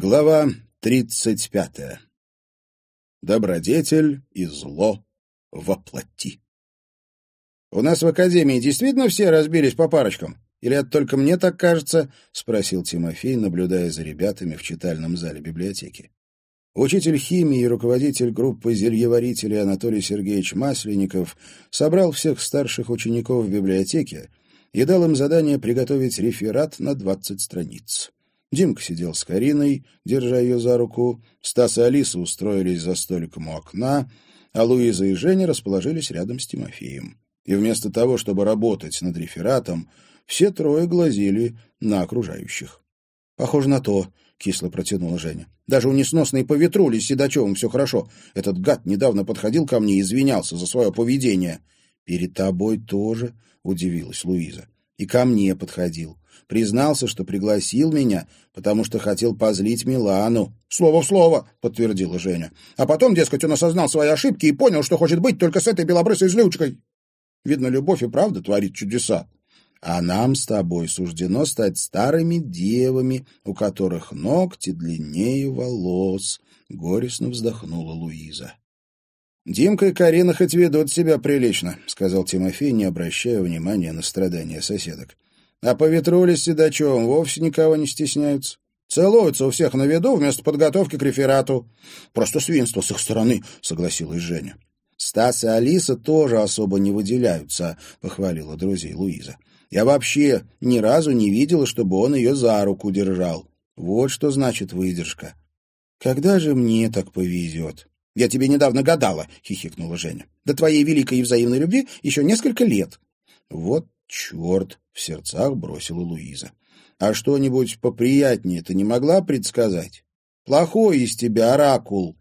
Глава тридцать пятая. Добродетель и зло воплоти. «У нас в академии действительно все разбились по парочкам? Или это только мне так кажется?» — спросил Тимофей, наблюдая за ребятами в читальном зале библиотеки. Учитель химии и руководитель группы зельеварителей Анатолий Сергеевич Масленников собрал всех старших учеников в библиотеке и дал им задание приготовить реферат на двадцать страниц. Димка сидел с Кариной, держа ее за руку, Стас и Алиса устроились за столиком у окна, а Луиза и Женя расположились рядом с Тимофеем. И вместо того, чтобы работать над рефератом, все трое глазели на окружающих. — Похоже на то, — кисло протянула Женя. — Даже у несносной поветрули с Седачевым все хорошо. Этот гад недавно подходил ко мне и извинялся за свое поведение. — Перед тобой тоже, — удивилась Луиза. — И ко мне подходил. Признался, что пригласил меня, потому что хотел позлить Милану. «Слово в слово», — подтвердила Женя. «А потом, дескать, он осознал свои ошибки и понял, что хочет быть только с этой белобрысой злючкой. Видно, любовь и правда творит чудеса. А нам с тобой суждено стать старыми девами, у которых ногти длиннее волос», — горестно вздохнула Луиза. «Димка и Карина хоть ведут себя прилично», — сказал Тимофей, не обращая внимания на страдания соседок. А по ветруле с Седачевым вовсе никого не стесняются. Целуются у всех на виду вместо подготовки к реферату. Просто свинство с их стороны, согласилась Женя. Стас и Алиса тоже особо не выделяются, похвалила друзей Луиза. Я вообще ни разу не видела, чтобы он ее за руку держал. Вот что значит выдержка. Когда же мне так повезет? Я тебе недавно гадала, хихикнула Женя. До твоей великой и взаимной любви еще несколько лет. Вот черт! в сердцах бросила Луиза. А что-нибудь поприятнее ты не могла предсказать? Плохой из тебя оракул.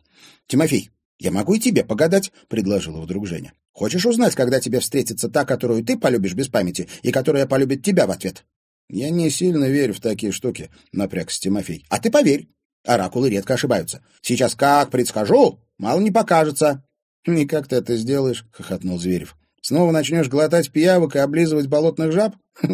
Тимофей, я могу и тебе погадать, предложила вдруг Женя. Хочешь узнать, когда тебе встретится та, которую ты полюбишь без памяти, и которая полюбит тебя в ответ? Я не сильно верю в такие штуки, напрягся Тимофей. А ты поверь. Оракулы редко ошибаются. Сейчас как предскажу, мало не покажется. И как ты это сделаешь? хохотнул Зверев. Снова начнешь глотать пиявок и облизывать болотных жаб?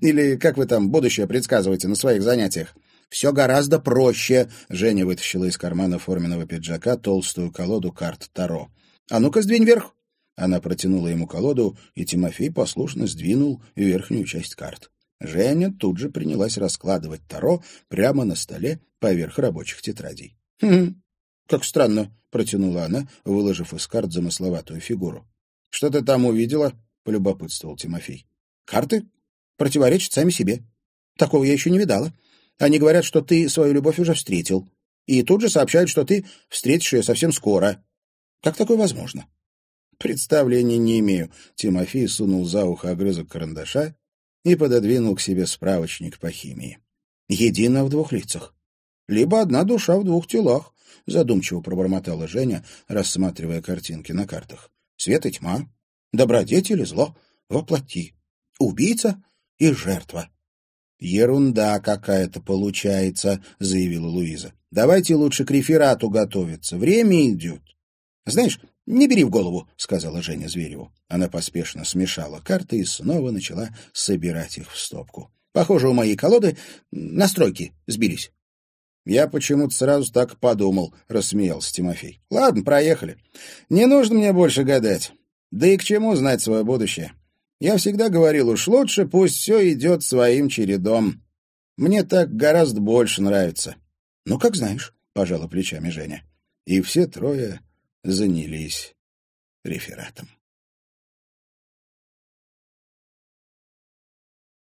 Или как вы там будущее предсказываете на своих занятиях? Все гораздо проще. Женя вытащила из кармана форменного пиджака толстую колоду карт Таро. А ну-ка, сдвинь вверх. Она протянула ему колоду, и Тимофей послушно сдвинул верхнюю часть карт. Женя тут же принялась раскладывать Таро прямо на столе поверх рабочих тетрадей. «Хм, как странно», — протянула она, выложив из карт замысловатую фигуру. Что ты там увидела? полюбопытствовал Тимофей. Карты противоречат сами себе. Такого я еще не видала. Они говорят, что ты свою любовь уже встретил. И тут же сообщают, что ты встретишь ее совсем скоро. Как такое возможно? Представления не имею. Тимофей сунул за ухо огрызок карандаша и пододвинул к себе справочник по химии. Едино в двух лицах. Либо одна душа в двух телах, задумчиво пробормотала Женя, рассматривая картинки на картах свет и тьма, добродетель и зло воплоти, убийца и жертва. «Ерунда какая-то получается», — заявила Луиза. «Давайте лучше к реферату готовиться. Время идет». «Знаешь, не бери в голову», — сказала Женя Звереву. Она поспешно смешала карты и снова начала собирать их в стопку. «Похоже, у моей колоды настройки сбились». «Я почему-то сразу так подумал», — рассмеялся Тимофей. «Ладно, проехали. Не нужно мне больше гадать. Да и к чему знать свое будущее? Я всегда говорил, уж лучше пусть все идет своим чередом. Мне так гораздо больше нравится». «Ну, как знаешь», — пожала плечами Женя. И все трое занялись рефератом.